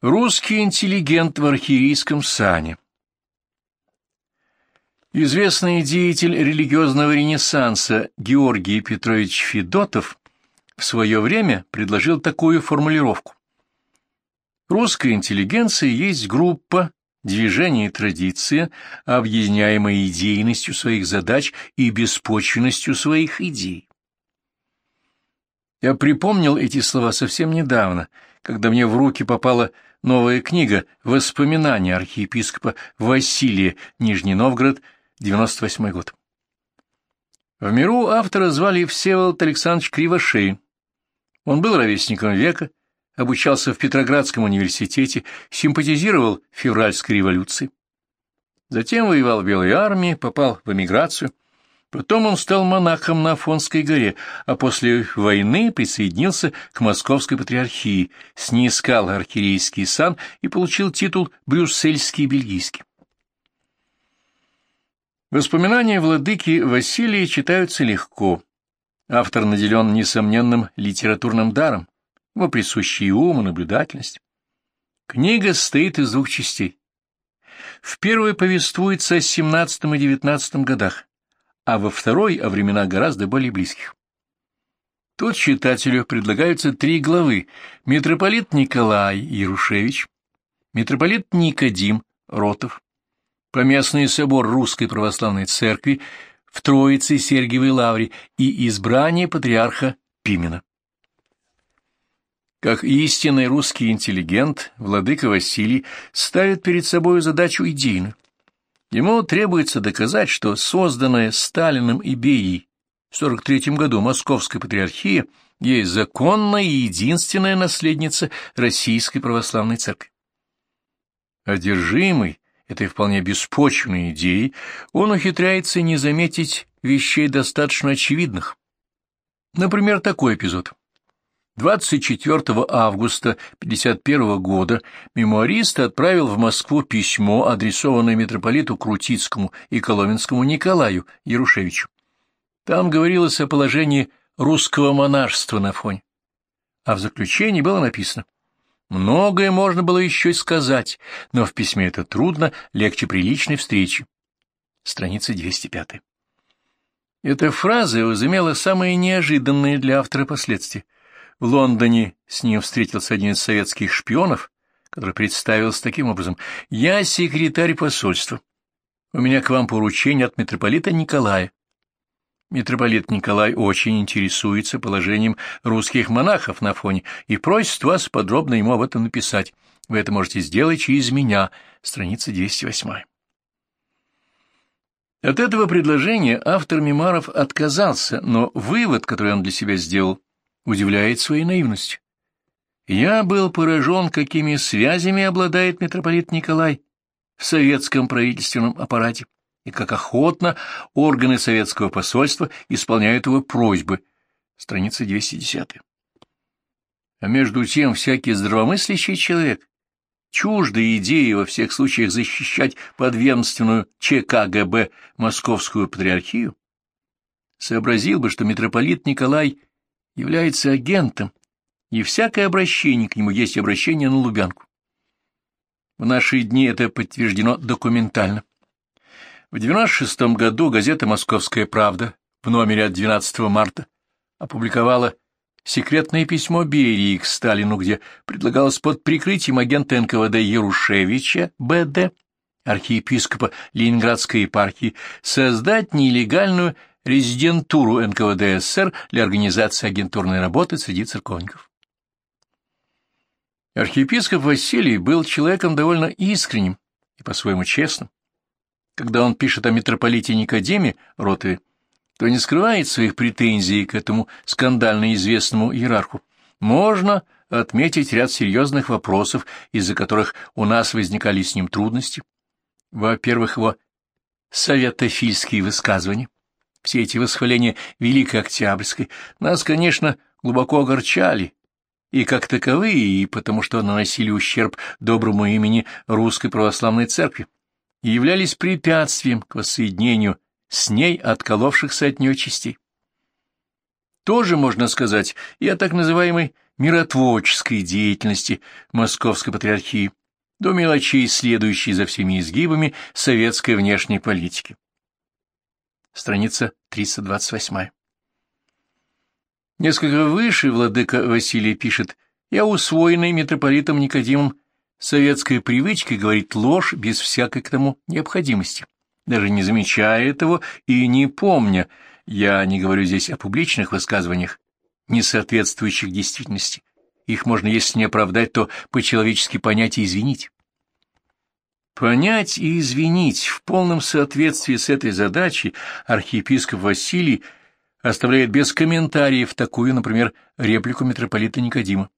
Русский интеллигент в архиерейском сане Известный деятель религиозного ренессанса Георгий Петрович Федотов в свое время предложил такую формулировку. Русская интеллигенция есть группа, движение и традиция, объединяемая идейностью своих задач и беспочвенностью своих идей. Я припомнил эти слова совсем недавно, когда мне в руки попала новая книга «Воспоминания архиепископа Василия, Нижний Новгород, 98 год». В миру автора звали Всеволод Александрович Кривошеин. Он был ровесником века, обучался в Петроградском университете, симпатизировал февральской революции. Затем воевал в Белой армии, попал в эмиграцию – Потом он стал монахом на Афонской горе, а после войны присоединился к Московской патриархии, снискал архиерейский сан и получил титул брюссельский бельгийский. Воспоминания владыки Василия читаются легко. Автор наделен несомненным литературным даром, его присущий ум и наблюдательность. Книга состоит из двух частей. В первой повествуется о XVII и XIX годах, а во второй — о временах гораздо более близких. Тут читателю предлагаются три главы — митрополит Николай Ярушевич, митрополит Никодим Ротов, поместный собор Русской Православной Церкви в Троице Сергиевой Лавре и избрание патриарха Пимена. Как истинный русский интеллигент, владыка Василий ставит перед собой задачу идейную Ему требуется доказать, что созданная Сталиным и Берией в 43 году Московская патриархия есть законная и единственная наследница Российской Православной Церкви. Одержимый этой вполне беспочвенной идеей, он ухитряется не заметить вещей достаточно очевидных. Например, такой эпизод. 24 августа 1951 года мемуарист отправил в Москву письмо, адресованное митрополиту Крутицкому и Коломенскому Николаю Ярушевичу. Там говорилось о положении русского монашества на фоне. А в заключении было написано «Многое можно было еще сказать, но в письме это трудно, легче приличной встречи». Страница 205. Эта фраза возымела самые неожиданные для автора последствия. В Лондоне с ним встретился один из советских шпионов, который представился таким образом. «Я секретарь посольства. У меня к вам поручение от митрополита Николая. Митрополит Николай очень интересуется положением русских монахов на фоне и просит вас подробно ему об этом написать. Вы это можете сделать через меня. Страница 208. От этого предложения автор мемаров отказался, но вывод, который он для себя сделал, удивляет своей наивностью. Я был поражен, какими связями обладает митрополит Николай в советском правительственном аппарате, и как охотно органы советского посольства исполняют его просьбы. Страница 210. А между тем всякий здравомыслящий человек, чуждой идеи во всех случаях защищать подведомственную ЧКГБ Московскую патриархию, сообразил бы, что митрополит Николай является агентом, и всякое обращение к нему есть обращение на Лубянку. В наши дни это подтверждено документально. В 96 году газета «Московская правда» в номере от 12 марта опубликовала секретное письмо Берии к Сталину, где предлагалось под прикрытием агента НКВД Ярушевича Б.Д., архиепископа Ленинградской епархии, создать нелегальную резидентуру НКВД СССР для организации агентурной работы среди церковников. Архиепископ Василий был человеком довольно искренним и по-своему честным. Когда он пишет о митрополите Никодеме Ротове, то не скрывает своих претензий к этому скандально известному иерарху. Можно отметить ряд серьезных вопросов, из-за которых у нас возникали с ним трудности. Во-первых, его советофильские высказывания все эти восхваления Великой Октябрьской нас, конечно, глубоко огорчали, и как таковые, и потому что наносили ущерб доброму имени Русской Православной Церкви, и являлись препятствием к воссоединению с ней отколовшихся от нее частей. Тоже можно сказать и о так называемой миротворческой деятельности Московской Патриархии, до мелочей, следующей за всеми изгибами советской внешней политики. Страница 328. Несколько выше владыка Василий пишет «Я усвоенный митрополитом Никодимом советской привычкой говорить ложь без всякой к тому необходимости, даже не замечая этого и не помня, я не говорю здесь о публичных высказываниях, не соответствующих действительности, их можно, если не оправдать, то по-человечески понять и извинить. Понять и извинить в полном соответствии с этой задачей архиепископ Василий оставляет без комментариев такую, например, реплику митрополита Никодима.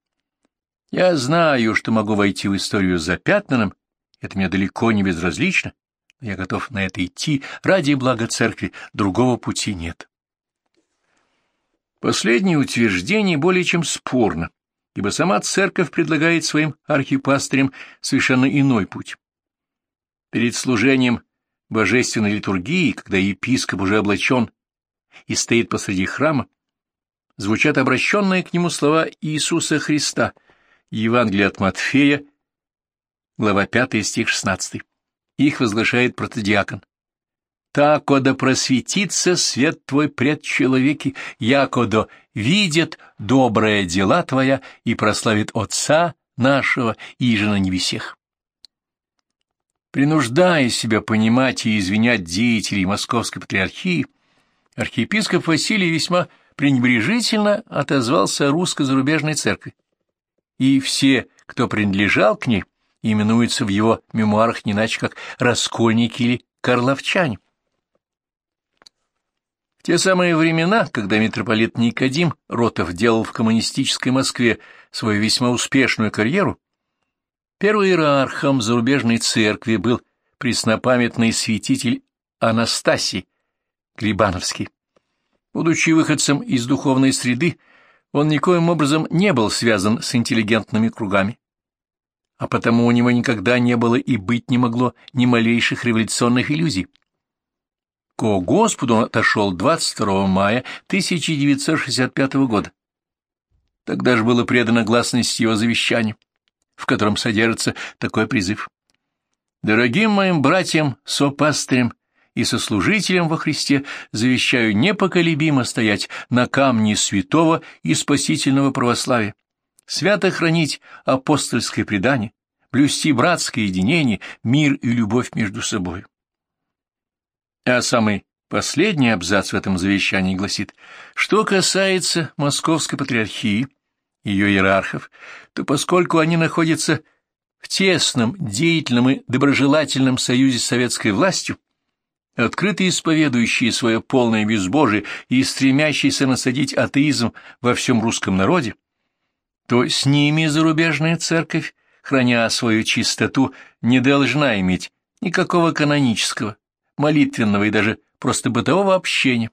«Я знаю, что могу войти в историю запятнанным, это мне далеко не безразлично, но я готов на это идти ради блага церкви, другого пути нет». Последнее утверждение более чем спорно, ибо сама церковь предлагает своим архипастырям совершенно иной путь. Перед служением божественной литургии, когда епископ уже облачен и стоит посреди храма, звучат обращенные к нему слова Иисуса Христа, Евангелие от Матфея, глава 5, стих 16. Их возглашает протодиакон. «Такодо просветится свет твой пред человеки, якодо видит добрые дела твоя и прославит Отца нашего, и же на небесех». Принуждая себя понимать и извинять деятелей Московской Патриархии, архиепископ Василий весьма пренебрежительно отозвался о русско-зарубежной церкви. И все, кто принадлежал к ней, именуются в его мемуарах не иначе как раскольники или карловчане. В те самые времена, когда митрополит Никодим Ротов делал в коммунистической Москве свою весьма успешную карьеру, первым иерархом зарубежной церкви был преснопамятный святитель Анастасий, Грибановский. Будучи выходцем из духовной среды, он никоим образом не был связан с интеллигентными кругами, а потому у него никогда не было и быть не могло ни малейших революционных иллюзий. Ко Господу он отошел 22 мая 1965 года. Тогда же было предано гласности его завещанию, в котором содержится такой призыв. «Дорогим моим братьям, сопастырям и сослужителям во Христе завещаю непоколебимо стоять на камне святого и спасительного православия, свято хранить апостольское предание, блюсти братское единение, мир и любовь между собой. А самый последний абзац в этом завещании гласит, что касается Московской Патриархии, ее иерархов, то поскольку они находятся в тесном, деятельном и доброжелательном союзе с советской властью, открыто исповедующие свое полное безбожие и стремящиеся насадить атеизм во всем русском народе, то с ними зарубежная церковь, храня свою чистоту, не должна иметь никакого канонического, молитвенного и даже просто бытового общения,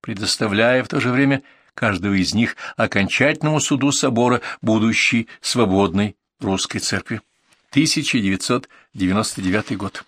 предоставляя в то же время каждого из них окончательному суду собора будущей свободной русской церкви. 1999 год.